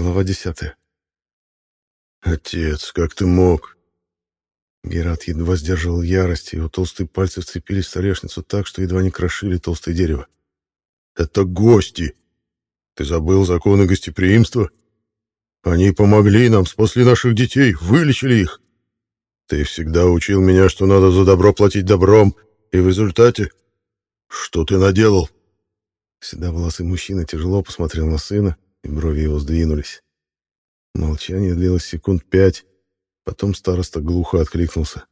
Глава десятая. «Отец, как ты мог?» Герат едва сдерживал ярость, его толстые пальцы вцепились в столешницу так, что едва не крошили толстое дерево. «Это гости! Ты забыл законы гостеприимства? Они помогли нам, спасли наших детей, вылечили их. Ты всегда учил меня, что надо за добро платить добром, и в результате... Что ты наделал?» Седовласый мужчина тяжело посмотрел на сына, и брови его сдвинулись. Молчание длилось секунд пять, потом староста глухо откликнулся.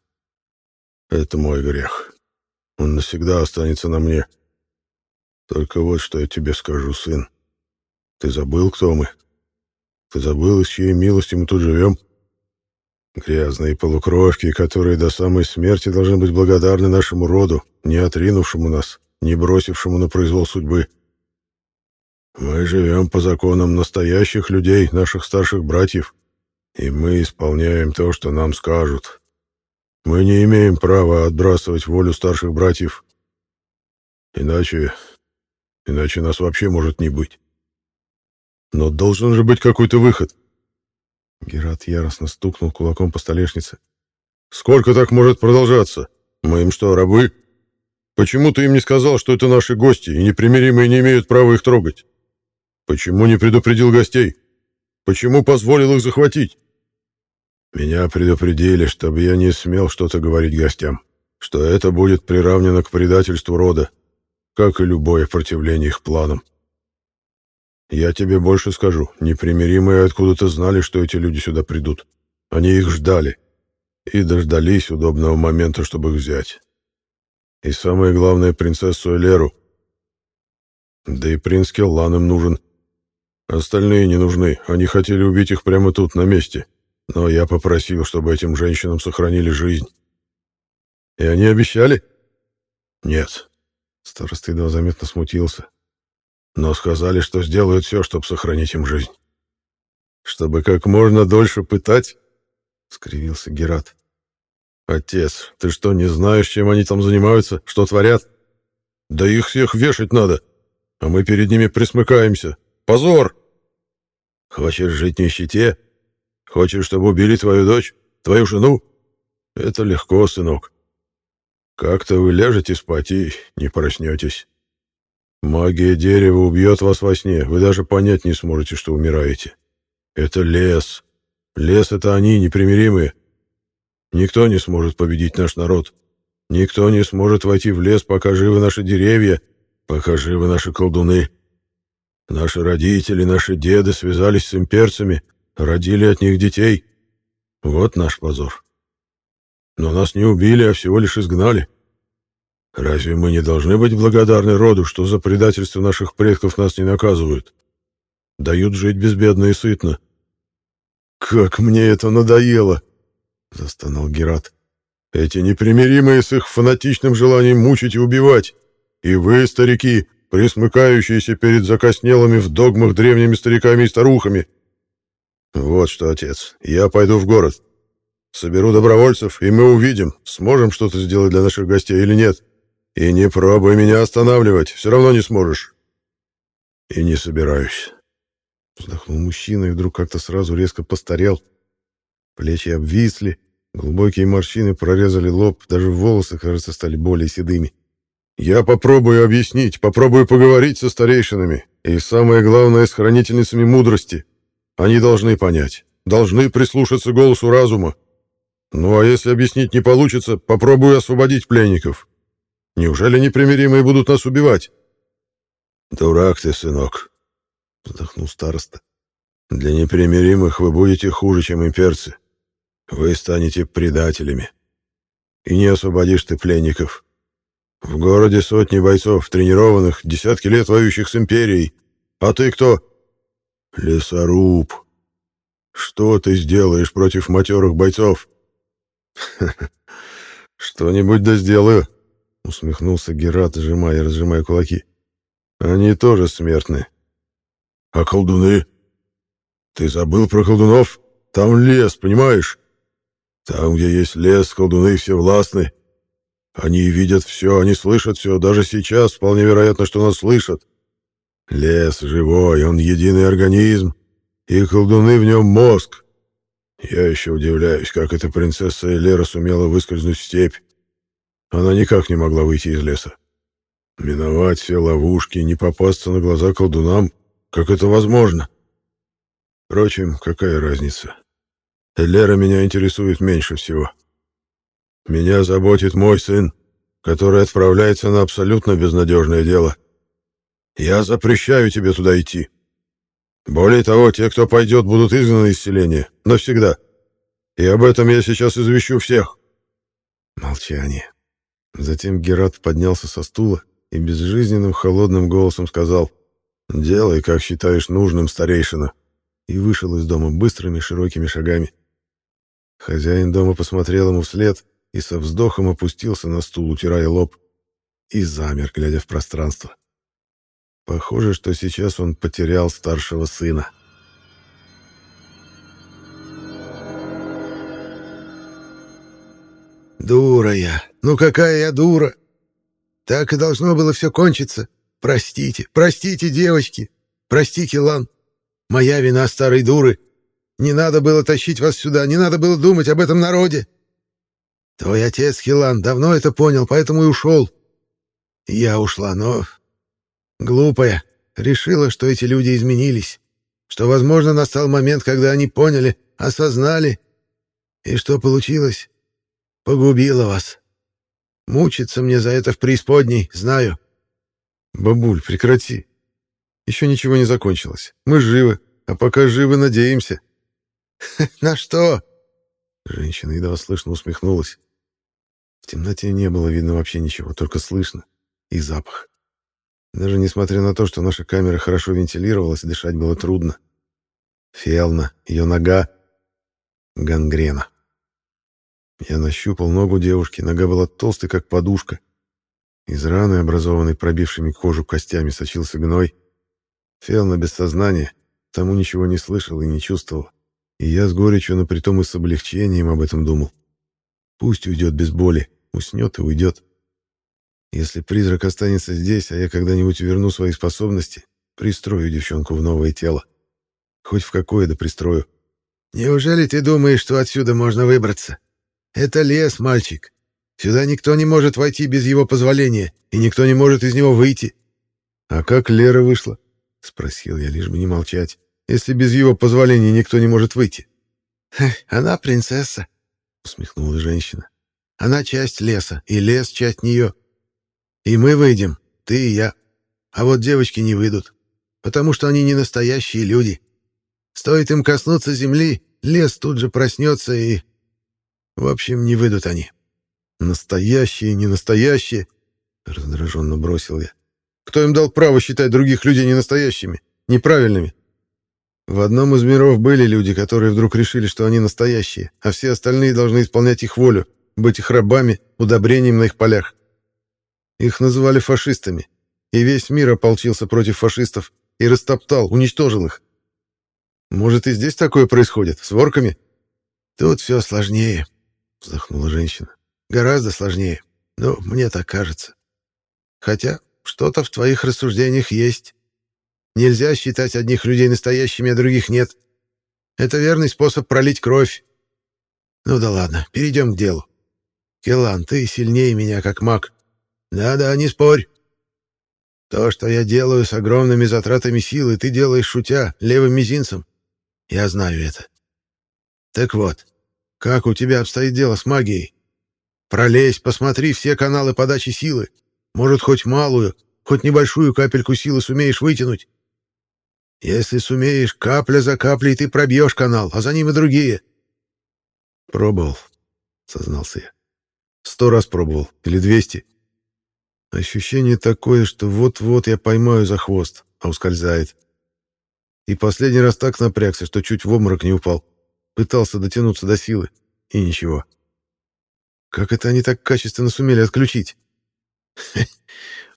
«Это мой грех. Он навсегда останется на мне. Только вот что я тебе скажу, сын. Ты забыл, кто мы? Ты забыл, из чьей милости мы тут живем? Грязные полукровки, которые до самой смерти должны быть благодарны нашему роду, не отринувшему нас, не бросившему на произвол судьбы. Мы живем по законам настоящих людей, наших старших братьев, и мы исполняем то, что нам скажут. Мы не имеем права отбрасывать волю старших братьев. Иначе... Иначе нас вообще может не быть. Но должен же быть какой-то выход. Герат яростно стукнул кулаком по столешнице. «Сколько так может продолжаться? Мы им что, рабы? Почему ты им не сказал, что это наши гости, и непримиримые не имеют права их трогать? Почему не предупредил гостей? Почему позволил их захватить? Меня предупредили, чтобы я не смел что-то говорить гостям, что это будет приравнено к предательству рода, как и любое противление их планам. Я тебе больше скажу, непримиримые откуда-то знали, что эти люди сюда придут. Они их ждали и дождались удобного момента, чтобы их взять. И самое главное, принцессу Элеру. Да и принц Келлан им нужен, Остальные не нужны, они хотели убить их прямо тут, на месте. Но я попросил, чтобы этим женщинам сохранили жизнь. И они обещали? Нет. Староста едва заметно смутился. Но сказали, что сделают все, чтобы сохранить им жизнь. Чтобы как можно дольше пытать? Скривился Герат. Отец, ты что, не знаешь, чем они там занимаются, что творят? Да их всех вешать надо, а мы перед ними присмыкаемся. Позор! Хочешь жить в нищете? Хочешь, чтобы убили твою дочь, твою жену? Это легко, сынок. Как-то вы ляжете спать и не проснетесь. Магия дерева убьет вас во сне, вы даже понять не сможете, что умираете. Это лес. Лес — это они, непримиримые. Никто не сможет победить наш народ. Никто не сможет войти в лес, пока живы наши деревья, пока живы наши колдуны. Наши родители, наши деды связались с имперцами, родили от них детей. Вот наш позор. Но нас не убили, а всего лишь изгнали. Разве мы не должны быть благодарны роду, что за предательство наших предков нас не наказывают? Дают жить безбедно и сытно. «Как мне это надоело!» — застонал Герат. «Эти непримиримые с их фанатичным желанием мучить и убивать. И вы, старики, присмыкающиеся перед закоснелыми в догмах древними стариками и старухами. Вот что, отец, я пойду в город. Соберу добровольцев, и мы увидим, сможем что-то сделать для наших гостей или нет. И не пробуй меня останавливать, все равно не сможешь. И не собираюсь. Вздохнул мужчина и вдруг как-то сразу резко постарел. Плечи обвисли, глубокие морщины прорезали лоб, даже волосы, кажется, стали более седыми. Я попробую объяснить, попробую поговорить со старейшинами и, самое главное, с хранительницами мудрости. Они должны понять, должны прислушаться голосу разума. Ну а если объяснить не получится, попробую освободить пленников. Неужели непримиримые будут нас убивать? Дурак ты, сынок, вздохнул староста. Для непримиримых вы будете хуже, чем имперцы. Вы станете предателями. И не освободишь ты пленников. В городе сотни бойцов, тренированных, десятки лет воюющих с империей. А ты кто? Лесоруб. Что ты сделаешь против матерых бойцов? Что-нибудь да сделаю, усмехнулся Герат, сжимая и разжимая кулаки. Они тоже смертны. А колдуны? Ты забыл про колдунов? Там лес, понимаешь? Там, где есть лес, колдуны все властны. Они видят все, они слышат все, даже сейчас вполне вероятно, что нас слышат. Лес живой, он единый организм, и колдуны в нем мозг. Я еще удивляюсь, как эта принцесса Элера сумела выскользнуть в степь. Она никак не могла выйти из леса. Миновать все ловушки не попасться на глаза колдунам, как это возможно? Впрочем, какая разница? Элера меня интересует меньше всего. Меня заботит мой сын, который отправляется на абсолютно безнадежное дело. Я запрещаю тебе туда идти. Более того, те, кто пойдет, будут изгнаны из селения. Навсегда. И об этом я сейчас извещу всех. Молчание. Затем Герат поднялся со стула и безжизненным холодным голосом сказал «Делай, как считаешь нужным, старейшина», и вышел из дома быстрыми широкими шагами. Хозяин дома посмотрел ему вслед и со вздохом опустился на стул, утирая лоб, и замер, глядя в пространство. Похоже, что сейчас он потерял старшего сына. «Дура я! Ну какая я дура! Так и должно было все кончиться. Простите, простите, девочки! Прости, Килан! Моя вина старой дуры! Не надо было тащить вас сюда, не надо было думать об этом народе!» Твой отец, Хилан, давно это понял, поэтому и ушел. Я ушла, но... Глупая. Решила, что эти люди изменились. Что, возможно, настал момент, когда они поняли, осознали. И что получилось? Погубила вас. Мучиться мне за это в преисподней, знаю. Бабуль, прекрати. Еще ничего не закончилось. Мы живы, а пока живы, надеемся. На что? Женщина едва слышно усмехнулась. В темноте не было видно вообще ничего, только слышно. И запах. Даже несмотря на то, что наша камера хорошо вентилировалась, дышать было трудно. Фиална, ее нога... Гангрена. Я нащупал ногу девушки, нога была толстой, как подушка. Из раны, образованной пробившими кожу костями, сочился гной. Фиална без сознания, тому ничего не слышал и не чувствовал. И я с горечью, но притом и с облегчением об этом думал. Пусть уйдет без боли. Уснет и уйдет. Если призрак останется здесь, а я когда-нибудь верну свои способности, пристрою девчонку в новое тело. Хоть в какое да пристрою. Неужели ты думаешь, что отсюда можно выбраться? Это лес, мальчик. Сюда никто не может войти без его позволения, и никто не может из него выйти. А как Лера вышла? Спросил я, лишь бы не молчать. Если без его позволения никто не может выйти. Она принцесса, усмехнулась женщина. Она часть леса, и лес часть нее. И мы выйдем, ты и я. А вот девочки не выйдут, потому что они не настоящие люди. Стоит им коснуться земли, лес тут же проснется и... В общем, не выйдут они. Настоящие, не настоящие, раздраженно бросил я. Кто им дал право считать других людей ненастоящими, неправильными? В одном из миров были люди, которые вдруг решили, что они настоящие, а все остальные должны исполнять их волю, быть их рабами, удобрением на их полях. Их называли фашистами, и весь мир ополчился против фашистов и растоптал, уничтожил их. Может, и здесь такое происходит, с ворками? Тут все сложнее, вздохнула женщина. Гораздо сложнее. Ну, мне так кажется. Хотя что-то в твоих рассуждениях есть. Нельзя считать одних людей настоящими, а других нет. Это верный способ пролить кровь. Ну да ладно, перейдем к делу. Келан, ты сильнее меня, как маг. Да-да, не спорь. То, что я делаю с огромными затратами силы, ты делаешь шутя, левым мизинцем. Я знаю это. Так вот, как у тебя обстоит дело с магией? Пролезь, посмотри все каналы подачи силы. Может, хоть малую, хоть небольшую капельку силы сумеешь вытянуть. Если сумеешь, капля за каплей ты пробьешь канал, а за ним и другие. Пробовал, сознался я. Сто раз пробовал. Или двести. Ощущение такое, что вот-вот я поймаю за хвост, а ускользает. И последний раз так напрягся, что чуть в обморок не упал. Пытался дотянуться до силы. И ничего. Как это они так качественно сумели отключить?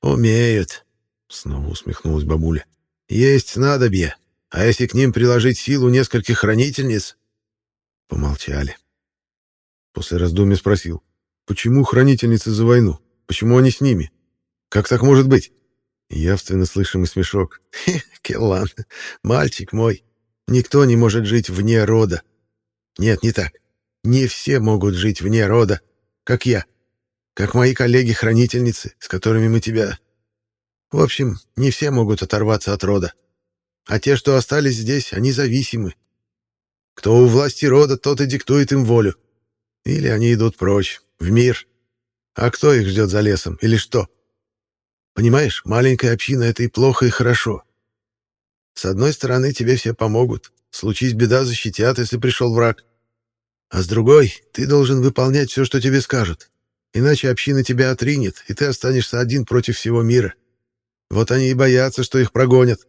«Умеют», — снова усмехнулась бабуля. «Есть снадобье, а если к ним приложить силу нескольких хранительниц...» Помолчали. После раздумья спросил. Почему хранительницы за войну? Почему они с ними? Как так может быть? Явственно слышимый смешок. Келлан, мальчик мой, Никто не может жить вне рода. Нет, не так. Не все могут жить вне рода, как я. Как мои коллеги-хранительницы, с которыми мы тебя... В общем, не все могут оторваться от рода. А те, что остались здесь, они зависимы. Кто у власти рода, тот и диктует им волю. Или они идут прочь, в мир. А кто их ждет за лесом, или что? Понимаешь, маленькая община — это и плохо, и хорошо. С одной стороны, тебе все помогут. Случись беда, защитят, если пришел враг. А с другой, ты должен выполнять все, что тебе скажут. Иначе община тебя отринет, и ты останешься один против всего мира. Вот они и боятся, что их прогонят.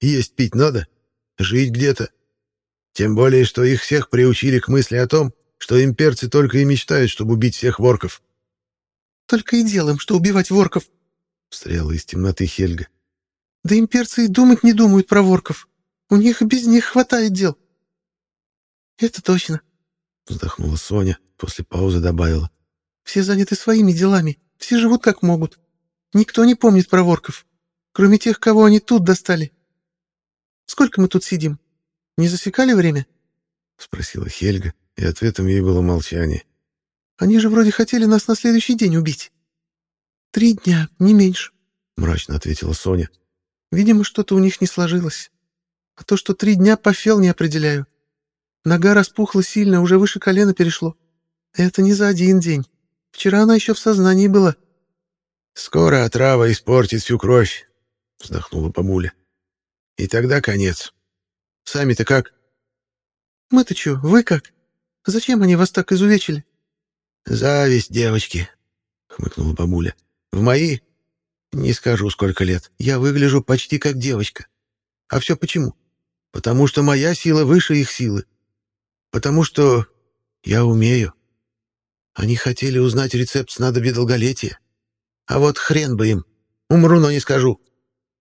Есть пить надо, жить где-то. Тем более, что их всех приучили к мысли о том, что имперцы только и мечтают, чтобы убить всех ворков. «Только и делаем, что убивать ворков», — встряла из темноты Хельга. «Да имперцы и думать не думают про ворков. У них и без них хватает дел». «Это точно», — вздохнула Соня, после паузы добавила. «Все заняты своими делами, все живут как могут. Никто не помнит про ворков, кроме тех, кого они тут достали. Сколько мы тут сидим? Не засекали время?» — спросила Хельга, и ответом ей было молчание. «Они же вроде хотели нас на следующий день убить». «Три дня, не меньше», — мрачно ответила Соня. «Видимо, что-то у них не сложилось. А то, что три дня, по фел не определяю. Нога распухла сильно, уже выше колена перешло. Это не за один день. Вчера она еще в сознании была. «Скоро отрава испортит всю кровь», — вздохнула Памуля. «И тогда конец. Сами-то как?» «Мы-то что, вы как? Зачем они вас так изувечили?» «Зависть, девочки», — хмыкнула бабуля. «В мои, не скажу сколько лет, я выгляжу почти как девочка. А все почему? Потому что моя сила выше их силы. Потому что я умею. Они хотели узнать рецепт снадобья долголетия. А вот хрен бы им. Умру, но не скажу.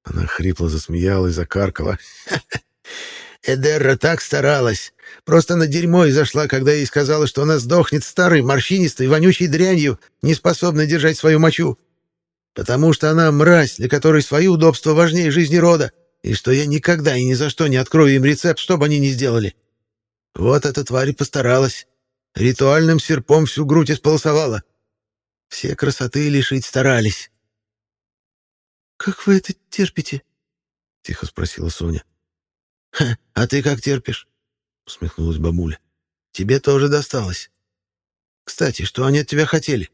Она хрипло засмеялась, закаркала. Эдерра так старалась. Просто на дерьмо и зашла, когда ей сказала, что она сдохнет старой, морщинистой, вонючей дрянью, не способной держать свою мочу. Потому что она мразь, для которой свои удобства важнее жизни рода, и что я никогда и ни за что не открою им рецепт, что бы они ни сделали. Вот эта тварь постаралась. Ритуальным серпом всю грудь исполосовала. Все красоты лишить старались. «Как вы это терпите?» — тихо спросила Соня. «Ха, а ты как терпишь?» — усмехнулась бабуля. «Тебе тоже досталось. Кстати, что они от тебя хотели?»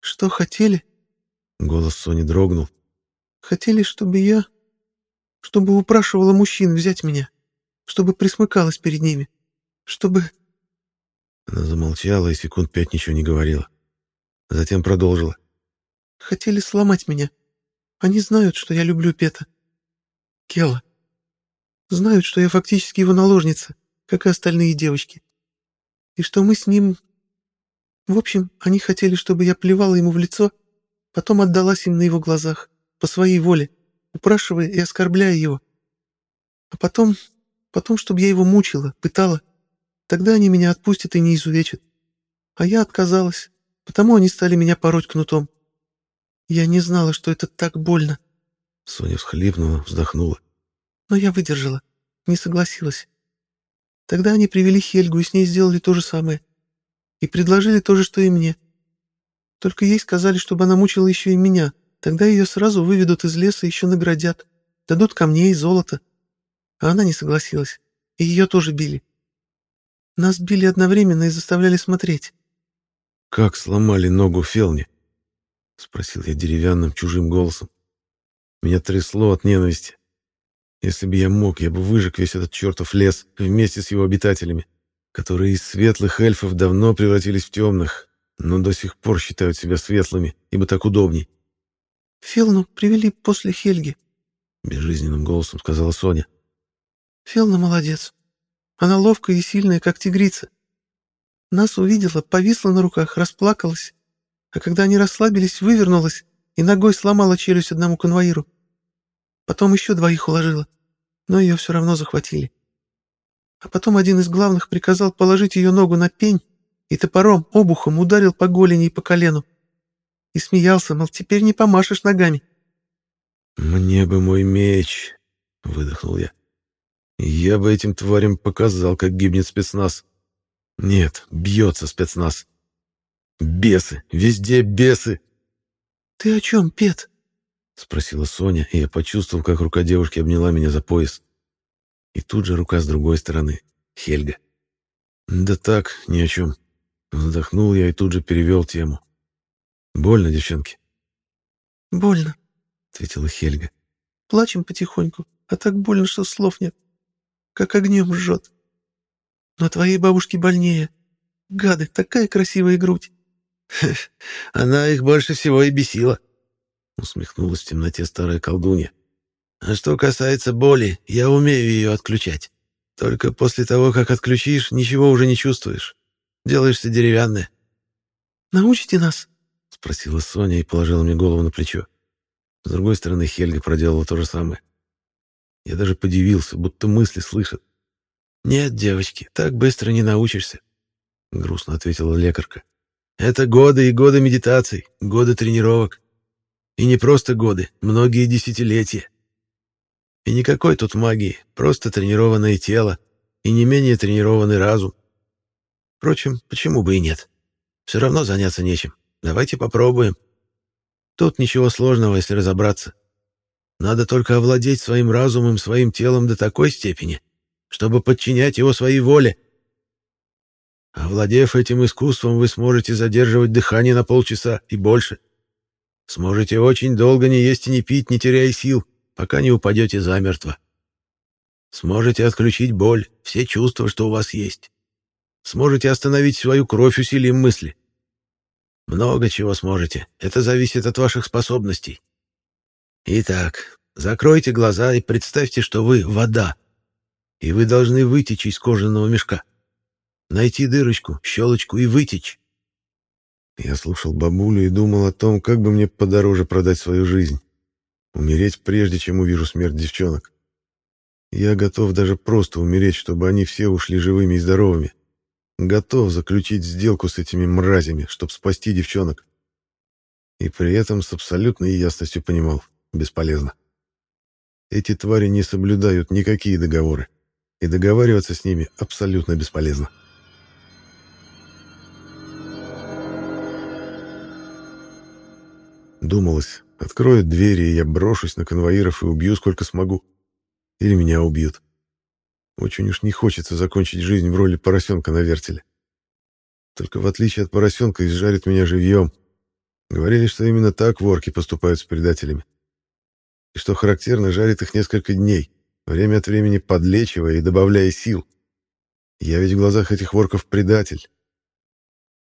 «Что хотели?» — голос Сони дрогнул. «Хотели, чтобы я... чтобы упрашивала мужчин взять меня, чтобы присмыкалась перед ними, чтобы...» Она замолчала и секунд пять ничего не говорила. Затем продолжила. «Хотели сломать меня. Они знают, что я люблю Пета. Кела. Знают, что я фактически его наложница, как и остальные девочки. И что мы с ним... В общем, они хотели, чтобы я плевала ему в лицо, потом отдалась им на его глазах, по своей воле, упрашивая и оскорбляя его. А потом... потом, чтобы я его мучила, пытала, Тогда они меня отпустят и не изувечат. А я отказалась, потому они стали меня пороть кнутом. Я не знала, что это так больно. Соня всхлипнула, вздохнула. Но я выдержала, не согласилась. Тогда они привели Хельгу и с ней сделали то же самое. И предложили то же, что и мне. Только ей сказали, чтобы она мучила еще и меня. Тогда ее сразу выведут из леса и еще наградят. Дадут камней и золото. А она не согласилась. И ее тоже били. Нас били одновременно и заставляли смотреть. «Как сломали ногу Фелни?» — спросил я деревянным чужим голосом. Меня трясло от ненависти. Если бы я мог, я бы выжег весь этот чертов лес вместе с его обитателями, которые из светлых эльфов давно превратились в темных, но до сих пор считают себя светлыми, ибо так удобней. «Фелну привели после Хельги», — безжизненным голосом сказала Соня. «Фелна молодец. Она ловкая и сильная, как тигрица. Нас увидела, повисла на руках, расплакалась. А когда они расслабились, вывернулась и ногой сломала челюсть одному конвоиру. Потом еще двоих уложила, но ее все равно захватили. А потом один из главных приказал положить ее ногу на пень и топором, обухом ударил по голени и по колену. И смеялся, мол, теперь не помашешь ногами. «Мне бы мой меч», — выдохнул я. Я бы этим тварям показал, как гибнет спецназ. Нет, бьется спецназ. Бесы, везде бесы. «Ты о чем, Пет?» — спросила Соня, и я почувствовал, как рука девушки обняла меня за пояс. И тут же рука с другой стороны. Хельга. «Да так, ни о чем». Вздохнул я и тут же перевел тему. «Больно, девчонки?» «Больно», — ответила Хельга. «Плачем потихоньку, а так больно, что слов нет. Как огнем жжет. Но твоей бабушке больнее. Гады, такая красивая грудь». «Она их больше всего и бесила», — усмехнулась в темноте старая колдунья. «А что касается боли, я умею ее отключать. Только после того, как отключишь, ничего уже не чувствуешь. Делаешься деревянная». «Научите нас?» — спросила Соня и положила мне голову на плечо. С другой стороны, Хельга проделала то же самое. Я даже подивился, будто мысли слышат. «Нет, девочки, так быстро не научишься», — грустно ответила лекарка. «Это годы и годы медитаций, годы тренировок. И не просто годы, многие десятилетия. И никакой тут магии, просто тренированное тело и не менее тренированный разум. Впрочем, почему бы и нет? Все равно заняться нечем. Давайте попробуем. Тут ничего сложного, если разобраться. Надо только овладеть своим разумом, своим телом до такой степени, чтобы подчинять его своей воле. Овладев этим искусством, вы сможете задерживать дыхание на полчаса и больше. Сможете очень долго не есть и не пить, не теряя сил, пока не упадете замертво. Сможете отключить боль, все чувства, что у вас есть. Сможете остановить свою кровь усилием мысли. Много чего сможете. Это зависит от ваших способностей. Итак, закройте глаза и представьте, что вы — вода. И вы должны вытечь из кожаного мешка. Найти дырочку, щелочку и вытечь. Я слушал бабулю и думал о том, как бы мне подороже продать свою жизнь. Умереть прежде, чем увижу смерть девчонок. Я готов даже просто умереть, чтобы они все ушли живыми и здоровыми. Готов заключить сделку с этими мразями, чтобы спасти девчонок. И при этом с абсолютной ясностью понимал — бесполезно. Эти твари не соблюдают никакие договоры, и договариваться с ними абсолютно бесполезно. Думалось, Откроют двери, и я брошусь на конвоиров и убью сколько смогу. Или меня убьют. Очень уж не хочется закончить жизнь в роли поросенка на вертеле. Только в отличие от поросенка изжарит меня живьем. Говорили, что именно так ворки поступают с предателями. И что характерно, жарит их несколько дней, время от времени подлечивая и добавляя сил. Я ведь в глазах этих ворков предатель.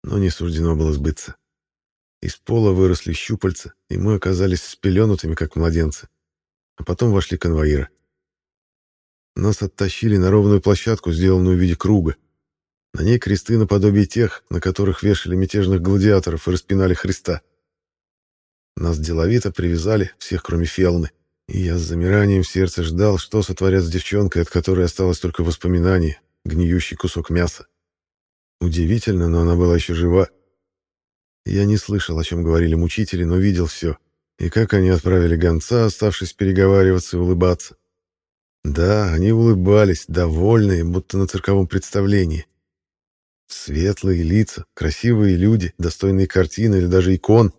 Но не суждено было сбыться. Из пола выросли щупальца, и мы оказались спеленутыми, как младенцы. А потом вошли конвоиры. Нас оттащили на ровную площадку, сделанную в виде круга. На ней кресты наподобие тех, на которых вешали мятежных гладиаторов и распинали Христа. Нас деловито привязали, всех кроме Фелны, и я с замиранием в сердце ждал, что сотворят с девчонкой, от которой осталось только воспоминание, гниющий кусок мяса. Удивительно, но она была еще жива, я не слышал, о чем говорили мучители, но видел все. И как они отправили гонца, оставшись переговариваться и улыбаться. Да, они улыбались, довольные, будто на цирковом представлении. Светлые лица, красивые люди, достойные картин или даже икон.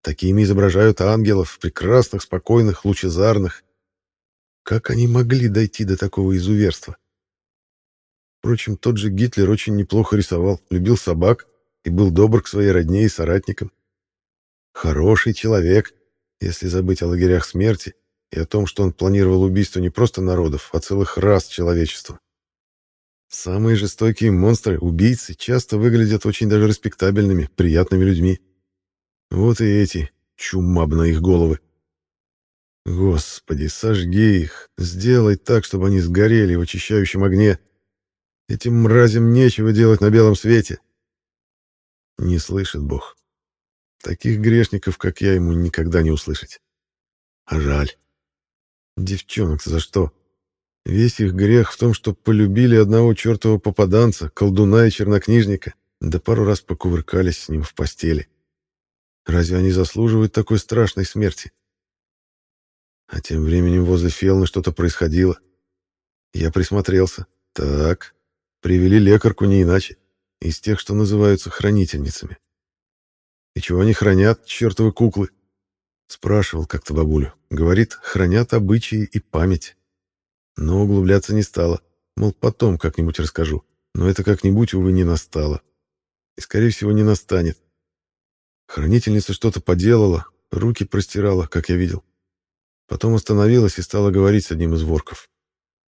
Такими изображают ангелов, прекрасных, спокойных, лучезарных. Как они могли дойти до такого изуверства? Впрочем, тот же Гитлер очень неплохо рисовал, любил собак, и был добр к своей родне и соратникам. Хороший человек, если забыть о лагерях смерти и о том, что он планировал убийство не просто народов, а целых рас человечества. Самые жестокие монстры, убийцы, часто выглядят очень даже респектабельными, приятными людьми. Вот и эти, чума на их головы. Господи, сожги их, сделай так, чтобы они сгорели в очищающем огне. Этим мразям нечего делать на белом свете. Не слышит Бог. Таких грешников, как я, ему никогда не услышать. А жаль. Девчонок за что? Весь их грех в том, что полюбили одного чертового попаданца, колдуна и чернокнижника, да пару раз покувыркались с ним в постели. Разве они заслуживают такой страшной смерти? А тем временем возле Фелны что-то происходило. Я присмотрелся. Так, привели лекарку не иначе. Из тех, что называются хранительницами. И чего они хранят, чертовы куклы? Спрашивал как-то бабулю. Говорит, хранят обычаи и память. Но углубляться не стала. Мол, потом как-нибудь расскажу. Но это как-нибудь, увы, не настало. И, скорее всего, не настанет. Хранительница что-то поделала, руки простирала, как я видел. Потом остановилась и стала говорить с одним из ворков.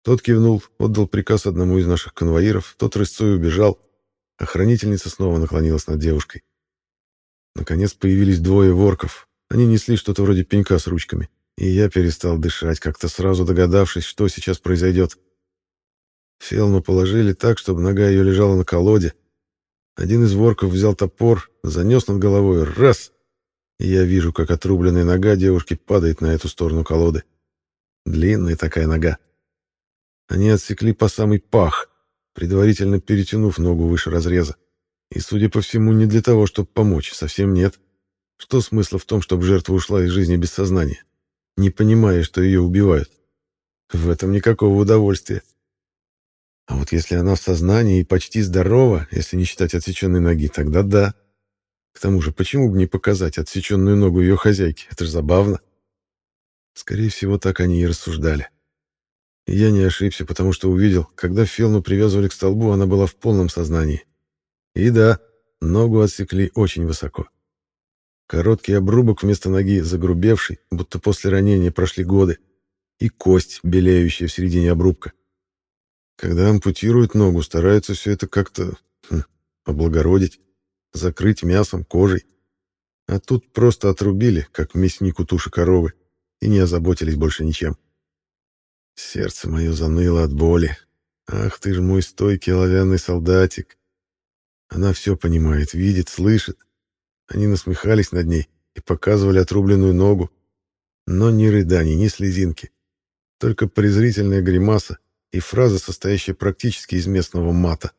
Тот кивнул, отдал приказ одному из наших конвоиров, тот рысцой убежал, а хранительница снова наклонилась над девушкой. Наконец появились двое ворков. Они несли что-то вроде пенька с ручками, и я перестал дышать, как-то сразу догадавшись, что сейчас произойдет. Фелну положили так, чтобы нога ее лежала на колоде. Один из ворков взял топор, занес над головой раз, и я вижу, как отрубленная нога девушки падает на эту сторону колоды. Длинная такая нога. Они отсекли по самый пах, предварительно перетянув ногу выше разреза. И, судя по всему, не для того, чтобы помочь, совсем нет. Что смысла в том, чтобы жертва ушла из жизни без сознания, не понимая, что ее убивают? В этом никакого удовольствия. А вот если она в сознании и почти здорова, если не считать отсеченной ноги, тогда да. К тому же, почему бы не показать отсеченную ногу ее хозяйки? Это же забавно. Скорее всего, так они и рассуждали. Я не ошибся, потому что увидел, когда Фелну привязывали к столбу, она была в полном сознании. И да, ногу отсекли очень высоко. Короткий обрубок вместо ноги, загрубевший, будто после ранения прошли годы, и кость, белеющая в середине обрубка. Когда ампутируют ногу, стараются все это как-то хм, облагородить, закрыть мясом, кожей. А тут просто отрубили, как мяснику туши коровы, и не озаботились больше ничем. Сердце мое заныло от боли. Ах ты ж мой стойкий оловянный солдатик. Она все понимает, видит, слышит. Они насмехались над ней и показывали отрубленную ногу. Но ни рыданий, ни слезинки. Только презрительная гримаса и фраза, состоящая практически из местного мата.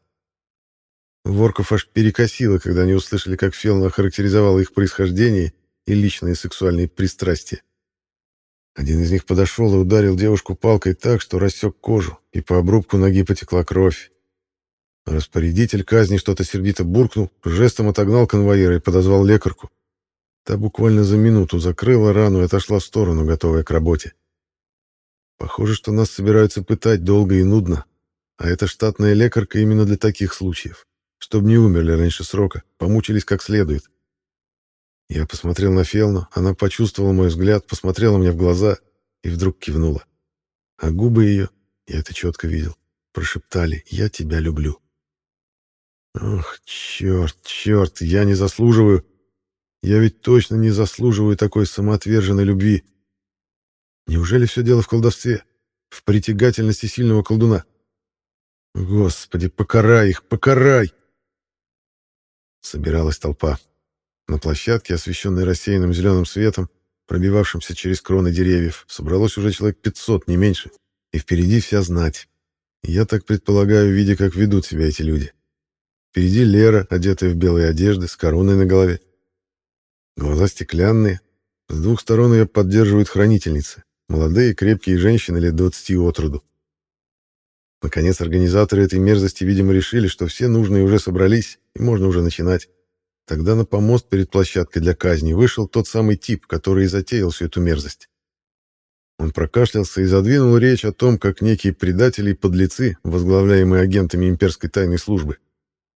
Ворков аж перекосило, когда они услышали, как Фелна охарактеризовала их происхождение и личные сексуальные пристрастия. Один из них подошел и ударил девушку палкой так, что рассек кожу, и по обрубку ноги потекла кровь. Распорядитель казни что-то сердито буркнул, жестом отогнал конвоира и подозвал лекарку. Та буквально за минуту закрыла рану и отошла в сторону, готовая к работе. Похоже, что нас собираются пытать долго и нудно, а эта штатная лекарка именно для таких случаев, чтобы не умерли раньше срока, помучились как следует. Я посмотрел на Фелну, она почувствовала мой взгляд, посмотрела мне в глаза и вдруг кивнула. А губы ее, я это четко видел, прошептали «Я тебя люблю». Ох, черт, черт, я не заслуживаю. Я ведь точно не заслуживаю такой самоотверженной любви. Неужели все дело в колдовстве? В притягательности сильного колдуна? Господи, покарай их, покарай! Собиралась толпа. На площадке, освещенной рассеянным зеленым светом, пробивавшимся через кроны деревьев, собралось уже человек пятьсот, не меньше, и впереди вся знать. Я так предполагаю, видя, как ведут себя эти люди. Впереди Лера, одетая в белые одежды, с короной на голове. Глаза стеклянные. С двух сторон ее поддерживают хранительницы. Молодые крепкие женщины лет двадцати от роду. Наконец, организаторы этой мерзости, видимо, решили, что все нужные уже собрались, и можно уже начинать. Тогда на помост перед площадкой для казни вышел тот самый тип, который и затеял всю эту мерзость. Он прокашлялся и задвинул речь о том, как некие предатели и подлецы, возглавляемые агентами имперской тайной службы,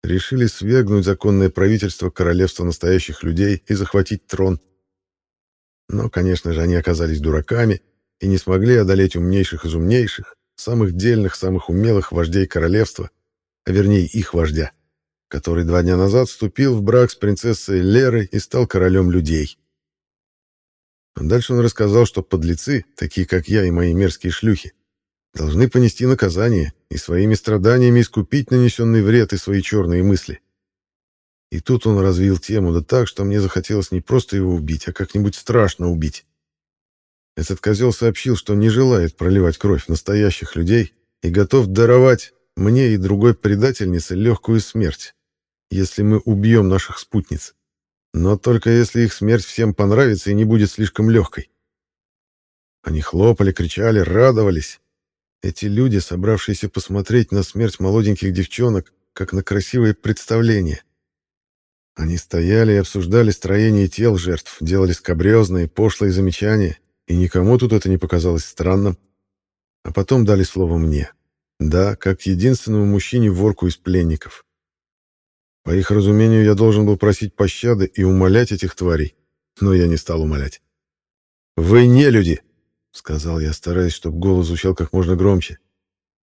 решили свергнуть законное правительство королевства настоящих людей и захватить трон. Но, конечно же, они оказались дураками и не смогли одолеть умнейших из умнейших, самых дельных, самых умелых вождей королевства, а вернее их вождя, который два дня назад вступил в брак с принцессой Лерой и стал королем людей. А дальше он рассказал, что подлецы, такие как я и мои мерзкие шлюхи, должны понести наказание и своими страданиями искупить нанесенный вред и свои черные мысли. И тут он развил тему да так, что мне захотелось не просто его убить, а как-нибудь страшно убить. Этот козел сообщил, что не желает проливать кровь настоящих людей и готов даровать мне и другой предательнице легкую смерть, если мы убьем наших спутниц. Но только если их смерть всем понравится и не будет слишком легкой. Они хлопали, кричали, радовались. Эти люди, собравшиеся посмотреть на смерть молоденьких девчонок, как на красивое представление. Они стояли и обсуждали строение тел жертв, делали скобрезные, пошлые замечания, и никому тут это не показалось странным. А потом дали слово мне. Да, как единственному мужчине ворку из пленников. По их разумению, я должен был просить пощады и умолять этих тварей, но я не стал умолять. «Вы не люди!» — сказал я, стараясь, чтобы голос звучал как можно громче.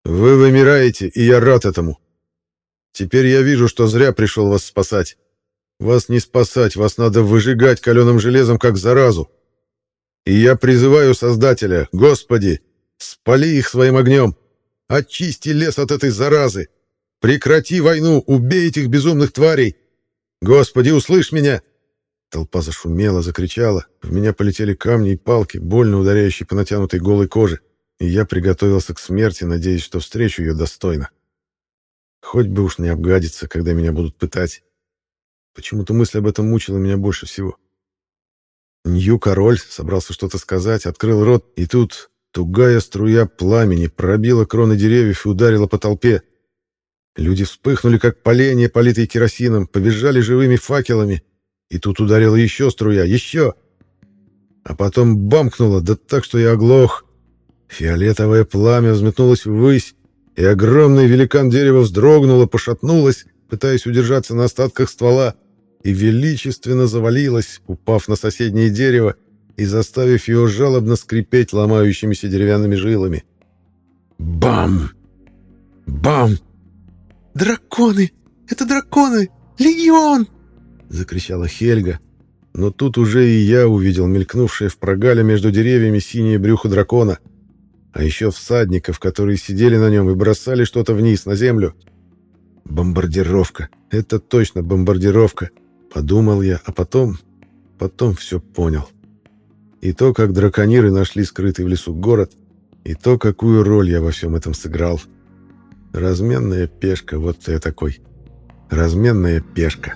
«Вы вымираете, и я рад этому. Теперь я вижу, что зря пришел вас спасать. Вас не спасать, вас надо выжигать каленым железом, как заразу. И я призываю Создателя, Господи, спали их своим огнем, очисти лес от этой заразы, прекрати войну, убей этих безумных тварей. Господи, услышь меня!» Толпа зашумела, закричала. В меня полетели камни и палки, больно ударяющие по натянутой голой коже. И я приготовился к смерти, надеясь, что встречу ее достойно. Хоть бы уж не обгадиться, когда меня будут пытать. Почему-то мысль об этом мучила меня больше всего. Нью-король собрался что-то сказать, открыл рот, и тут тугая струя пламени пробила кроны деревьев и ударила по толпе. Люди вспыхнули, как поленья, политые керосином, побежали живыми факелами, и тут ударила еще струя, еще. А потом бамкнуло, да так, что я оглох. Фиолетовое пламя взметнулось ввысь, и огромный великан дерева вздрогнуло, пошатнулось, пытаясь удержаться на остатках ствола, и величественно завалилось, упав на соседнее дерево и заставив его жалобно скрипеть ломающимися деревянными жилами. Бам! Бам! «Драконы! Это драконы! Легион!» — закричала Хельга. Но тут уже и я увидел мелькнувшее в прогале между деревьями синее брюхо дракона, а еще всадников, которые сидели на нем и бросали что-то вниз, на землю. «Бомбардировка! Это точно бомбардировка!» — подумал я, а потом... потом все понял. И то, как дракониры нашли скрытый в лесу город, и то, какую роль я во всем этом сыграл. Разменная пешка, вот я такой. Разменная пешка.